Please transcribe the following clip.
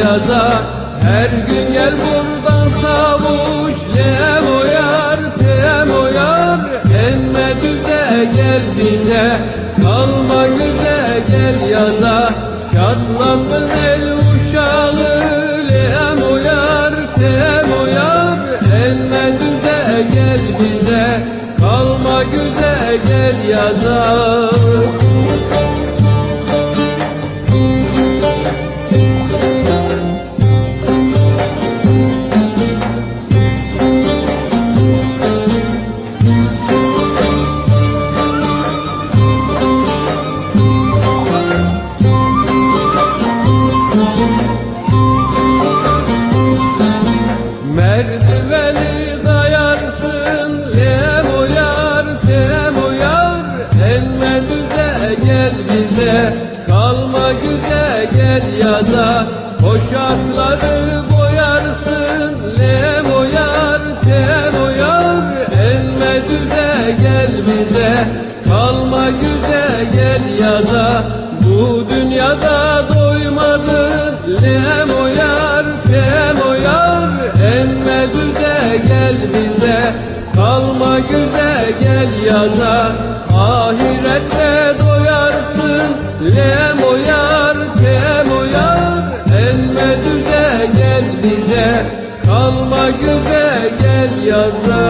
yaza Her gün gel buradan savuş. Lem oyar tem oyar Emme düze gel bize. Kalma güze gel yaza. Çatlasın el uşağı. Lem oyar tem oyar Emme düze gel bize. Kalma güze gel yaza bize Kalma güze gel yaza Poşatları boyarsın Lem oyar tem oyar. Emme düze gel bize Kalma güze gel yaza Bu dünyada doymadın Lem oyar tem oyar. Emme düze gel bize Kalma güze gel yaza Ahirette doyarsın Lem Kalma güze gel yaza